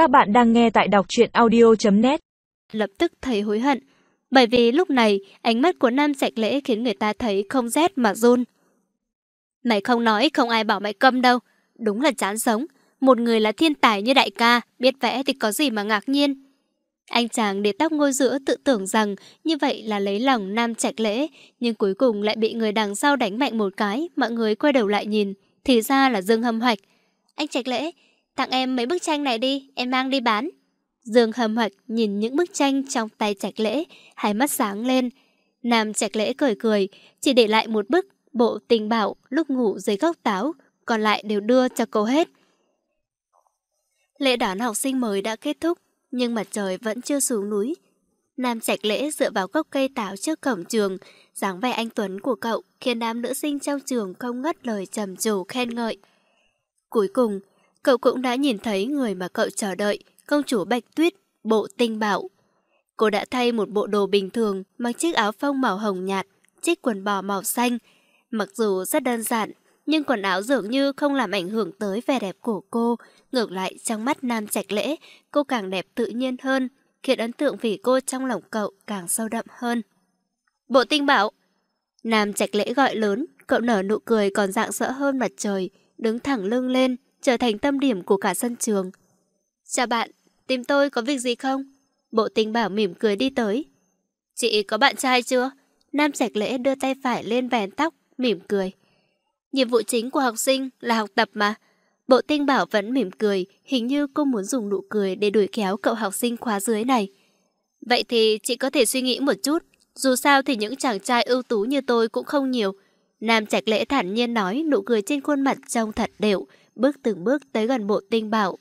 Các bạn đang nghe tại đọc truyện audio.net Lập tức thấy hối hận, bởi vì lúc này ánh mắt của Nam sạch Lễ khiến người ta thấy không rét mà run. Mày không nói không ai bảo mày câm đâu, đúng là chán sống. Một người là thiên tài như đại ca, biết vẽ thì có gì mà ngạc nhiên. Anh chàng để tóc ngôi giữa tự tưởng rằng như vậy là lấy lòng Nam Trạch Lễ, nhưng cuối cùng lại bị người đằng sau đánh mạnh một cái, mọi người quay đầu lại nhìn, thì ra là Dương Hâm Hoạch. Anh Trạch Lễ, tặng em mấy bức tranh này đi, em mang đi bán. Dương hầm Hoạch nhìn những bức tranh trong tay Trạch Lễ, hai mắt sáng lên. Nam Trạch Lễ cười cười, chỉ để lại một bức bộ tình bảo lúc ngủ dưới gốc táo, còn lại đều đưa cho cô hết. Lễ đón học sinh mới đã kết thúc, nhưng mặt trời vẫn chưa xuống núi. Nam Trạch Lễ dựa vào gốc cây táo trước cổng trường, dáng vẻ anh Tuấn của cậu khiến đám nữ sinh trong trường không ngất lời trầm trồ khen ngợi. Cuối cùng, cậu cũng đã nhìn thấy người mà cậu chờ đợi, công chúa Bạch Tuyết, bộ tinh bảo. Cô đã thay một bộ đồ bình thường, mặc chiếc áo phông màu hồng nhạt, chiếc quần bò màu xanh. Mặc dù rất đơn giản, nhưng quần áo dường như không làm ảnh hưởng tới vẻ đẹp của cô. Ngược lại, trong mắt Nam Trạch Lễ, cô càng đẹp tự nhiên hơn, khiến ấn tượng vì cô trong lòng cậu càng sâu đậm hơn. Bộ tinh bảo! Nam Trạch Lễ gọi lớn, cậu nở nụ cười còn dạng dỡ hơn mặt trời, đứng thẳng lưng lên, trở thành tâm điểm của cả sân trường. Chào bạn, tìm tôi có việc gì không? Bộ tinh bảo mỉm cười đi tới. Chị có bạn trai chưa? Nam Trạch Lễ đưa tay phải lên vén tóc, mỉm cười. Nhiệm vụ chính của học sinh là học tập mà. Bộ tinh bảo vẫn mỉm cười, hình như cô muốn dùng nụ cười để đuổi kéo cậu học sinh khóa dưới này. Vậy thì chị có thể suy nghĩ một chút, dù sao thì những chàng trai ưu tú như tôi cũng không nhiều. Nam Trạch Lễ thản nhiên nói, nụ cười trên khuôn mặt trông thật đều, bước từng bước tới gần bộ tinh bảo.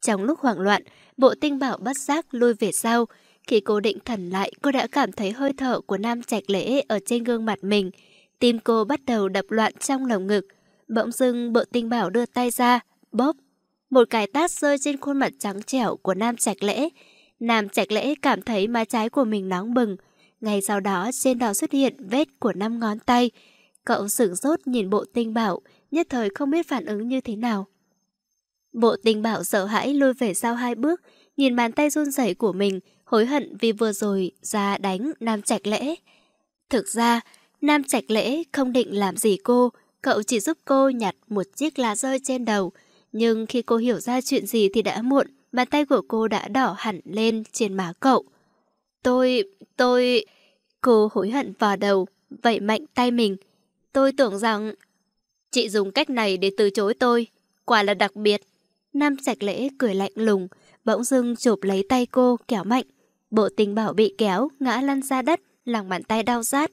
Trong lúc hoảng loạn, bộ tinh bảo bất giác lui về sau. Khi cô định thần lại, cô đã cảm thấy hơi thở của Nam Trạch Lễ ở trên gương mặt mình. Tim cô bắt đầu đập loạn trong lồng ngực. Bỗng dưng bộ tinh bảo đưa tay ra, bóp. Một cái tát rơi trên khuôn mặt trắng trẻo của Nam Trạch Lễ. Nam Trạch Lễ cảm thấy má trái của mình nóng bừng. Ngay sau đó trên đó xuất hiện vết của năm ngón tay. Cậu sửng sốt nhìn bộ tinh bảo, nhất thời không biết phản ứng như thế nào. Bộ tinh bảo sợ hãi lùi về sau hai bước, nhìn bàn tay run rẩy của mình, hối hận vì vừa rồi ra đánh Nam Trạch Lễ. Thực ra, Nam Trạch Lễ không định làm gì cô, cậu chỉ giúp cô nhặt một chiếc lá rơi trên đầu. Nhưng khi cô hiểu ra chuyện gì thì đã muộn, bàn tay của cô đã đỏ hẳn lên trên má cậu. Tôi, tôi... Cô hối hận vào đầu, vậy mạnh tay mình. Tôi tưởng rằng... Chị dùng cách này để từ chối tôi, quả là đặc biệt. Nam sạch Lễ cười lạnh lùng, bỗng dưng chụp lấy tay cô kéo mạnh. Bộ tình bảo bị kéo, ngã lăn ra đất, lòng bàn tay đau rát.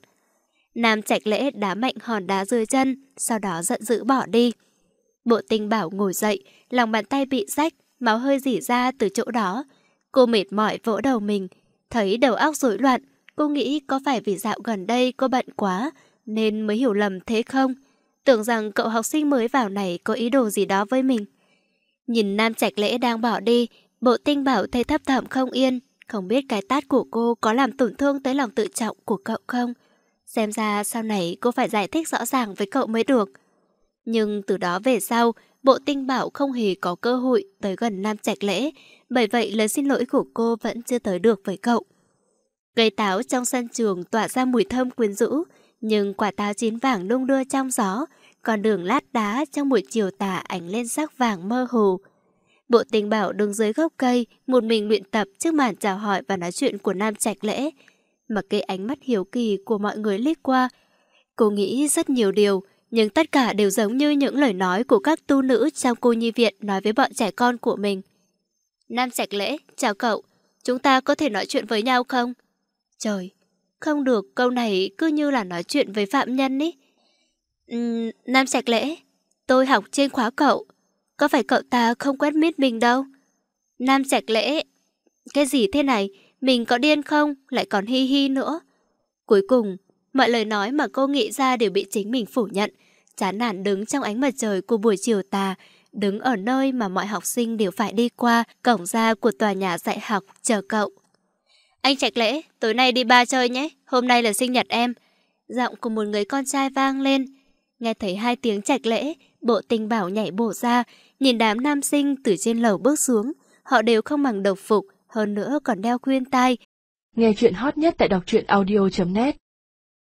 Nam Trạch Lễ đá mạnh hòn đá dưới chân, sau đó giận dữ bỏ đi. Bộ tình bảo ngồi dậy, lòng bàn tay bị rách, máu hơi dỉ ra từ chỗ đó. Cô mệt mỏi vỗ đầu mình, thấy đầu óc rối loạn. Cô nghĩ có phải vì dạo gần đây cô bận quá, nên mới hiểu lầm thế không? Tưởng rằng cậu học sinh mới vào này có ý đồ gì đó với mình. Nhìn Nam Trạch Lễ đang bỏ đi, bộ tinh bảo thấy thấp thỏm không yên, không biết cái tát của cô có làm tổn thương tới lòng tự trọng của cậu không. Xem ra sau này cô phải giải thích rõ ràng với cậu mới được. Nhưng từ đó về sau, bộ tinh bảo không hề có cơ hội tới gần Nam Trạch Lễ, bởi vậy lời xin lỗi của cô vẫn chưa tới được với cậu. Cây táo trong sân trường tỏa ra mùi thơm quyến rũ, nhưng quả táo chín vàng đung đưa trong gió, còn đường lát đá trong buổi chiều tà ảnh lên sắc vàng mơ hồ. Bộ tình bảo đứng dưới gốc cây, một mình luyện tập trước màn chào hỏi và nói chuyện của Nam Trạch Lễ. Mặc kệ ánh mắt hiếu kỳ của mọi người liếc qua, cô nghĩ rất nhiều điều, nhưng tất cả đều giống như những lời nói của các tu nữ trong cô nhi viện nói với bọn trẻ con của mình. Nam Trạch Lễ, chào cậu, chúng ta có thể nói chuyện với nhau không? Trời, không được, câu này cứ như là nói chuyện với phạm nhân ý. Uhm, Nam sạch Lễ, tôi học trên khóa cậu. Có phải cậu ta không quét mít mình đâu? Nam sạch Lễ, cái gì thế này? Mình có điên không? Lại còn hi hi nữa. Cuối cùng, mọi lời nói mà cô nghĩ ra đều bị chính mình phủ nhận. Chán nản đứng trong ánh mặt trời của buổi chiều tà, đứng ở nơi mà mọi học sinh đều phải đi qua, cổng ra của tòa nhà dạy học chờ cậu. Anh Trạch Lễ, tối nay đi ba chơi nhé, hôm nay là sinh nhật em. Giọng của một người con trai vang lên. Nghe thấy hai tiếng Trạch Lễ, bộ tình bảo nhảy bổ ra, nhìn đám nam sinh từ trên lầu bước xuống. họ đều không mặc đồng phục, hơn nữa còn đeo khuyên tai. Nghe chuyện hot nhất tại đọc truyện audio.net